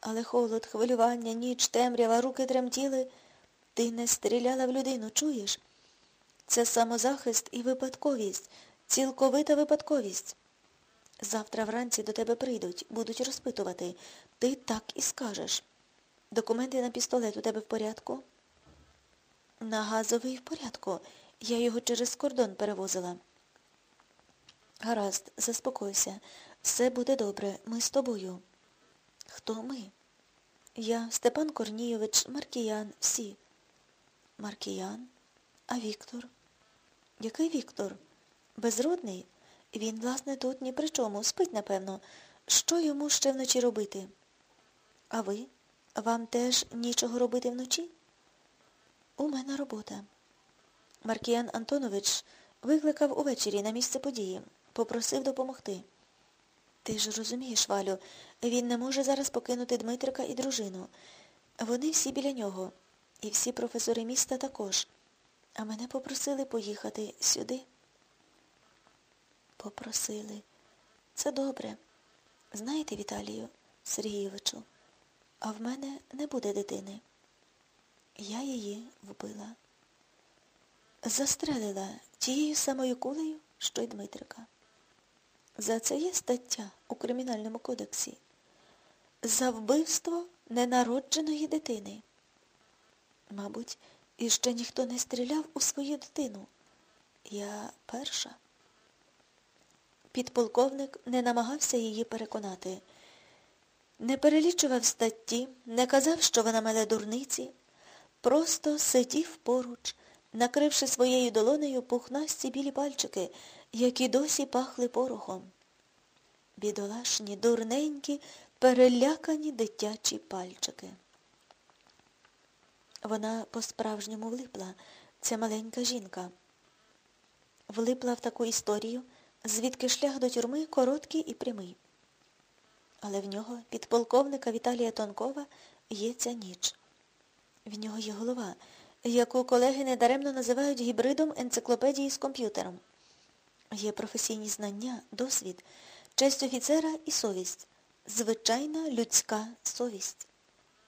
Але холод, хвилювання, ніч, темрява, руки тремтіли. Ти не стріляла в людину, чуєш? Це самозахист і випадковість, цілковита випадковість. Завтра вранці до тебе прийдуть, будуть розпитувати. Ти так і скажеш. Документи на пістолет у тебе в порядку? На газовий в порядку. Я його через кордон перевозила. Гаразд, заспокойся. Все буде добре. Ми з тобою. Хто ми? Я, Степан Корнійович, Маркіян, всі. Маркіян? А Віктор? Який Віктор? Безродний? Він, власне, тут ні при чому. Спить, напевно. Що йому ще вночі робити? А ви? Вам теж нічого робити вночі? У мене робота. Маркіян Антонович викликав увечері на місце події. Попросив допомогти. Ти ж розумієш, Валю, він не може зараз покинути Дмитрика і дружину. Вони всі біля нього. І всі професори міста також. А мене попросили поїхати сюди. Попросили. Це добре. Знаєте, Віталію Сергійовичу, а в мене не буде дитини. Я її вбила. Застрелила тією самою кулею, що й Дмитрика. За це є стаття у Кримінальному кодексі. За вбивство ненародженої дитини. Мабуть, іще ніхто не стріляв у свою дитину. Я перша. Підполковник не намагався її переконати. Не перелічував статті, не казав, що вона меле дурниці, просто сидів поруч, накривши своєю долонею пухнасті білі пальчики, які досі пахли порохом. Бідолашні, дурненькі, перелякані дитячі пальчики. Вона по-справжньому влипла, ця маленька жінка. Влипла в таку історію, звідки шлях до тюрми короткий і прямий. Але в нього, підполковника Віталія Тонкова, є ця ніч. В нього є голова, яку колеги недаремно називають гібридом енциклопедії з комп'ютером. Є професійні знання, досвід, честь офіцера і совість, звичайна людська совість.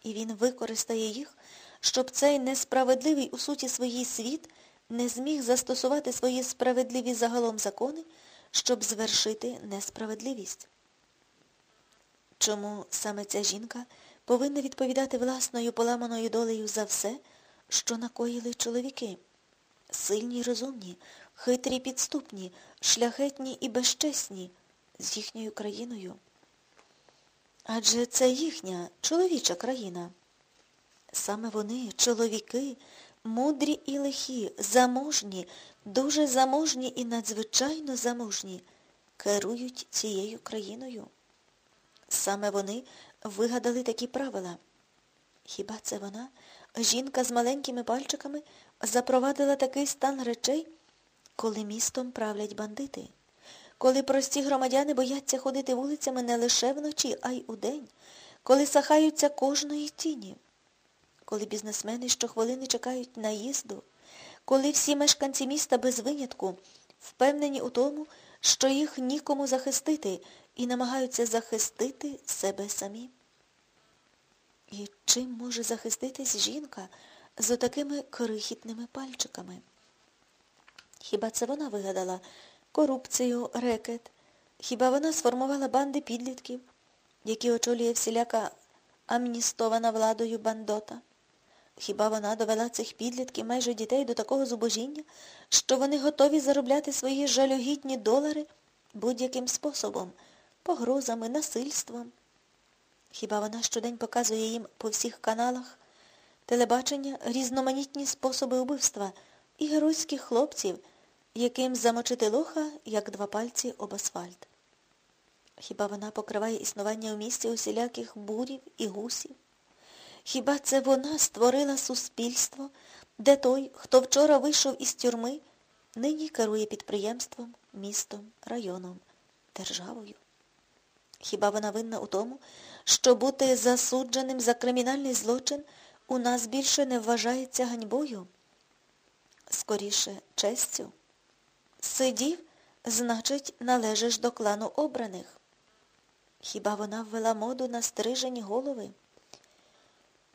І він використає їх, щоб цей несправедливий у суті своїй світ не зміг застосувати свої справедливі загалом закони, щоб звершити несправедливість. Чому саме ця жінка повинна відповідати власною поламаною долею за все, що накоїли чоловіки? Сильні й розумні, хитрі й підступні, шляхетні і безчесні, з їхньою країною. Адже це їхня чоловіча країна. Саме вони, чоловіки, мудрі і лихі, заможні, дуже заможні і надзвичайно заможні, керують цією країною. Саме вони вигадали такі правила. Хіба це вона, жінка з маленькими пальчиками, запровадила такий стан речей, коли містом правлять бандити? коли прості громадяни бояться ходити вулицями не лише вночі, а й удень, коли сахаються кожної тіні, коли бізнесмени щохвилини чекають наїзду, коли всі мешканці міста без винятку впевнені у тому, що їх нікому захистити і намагаються захистити себе самі. І чим може захиститись жінка з отакими крихітними пальчиками? Хіба це вона вигадала корупцію, рекет. Хіба вона сформувала банди підлітків, які очолює всіляка амністована владою бандота? Хіба вона довела цих підлітків майже дітей до такого зубожіння, що вони готові заробляти свої жалюгідні долари будь-яким способом, погрозами, насильством? Хіба вона щодень показує їм по всіх каналах телебачення різноманітні способи вбивства і геройських хлопців, яким замочити лоха, як два пальці об асфальт. Хіба вона покриває існування у місті усіляких бурів і гусів? Хіба це вона створила суспільство, де той, хто вчора вийшов із тюрми, нині керує підприємством, містом, районом, державою? Хіба вона винна у тому, що бути засудженим за кримінальний злочин у нас більше не вважається ганьбою? Скоріше, честю. Сидів, значить, належиш до клану обраних. Хіба вона ввела моду на стрижені голови?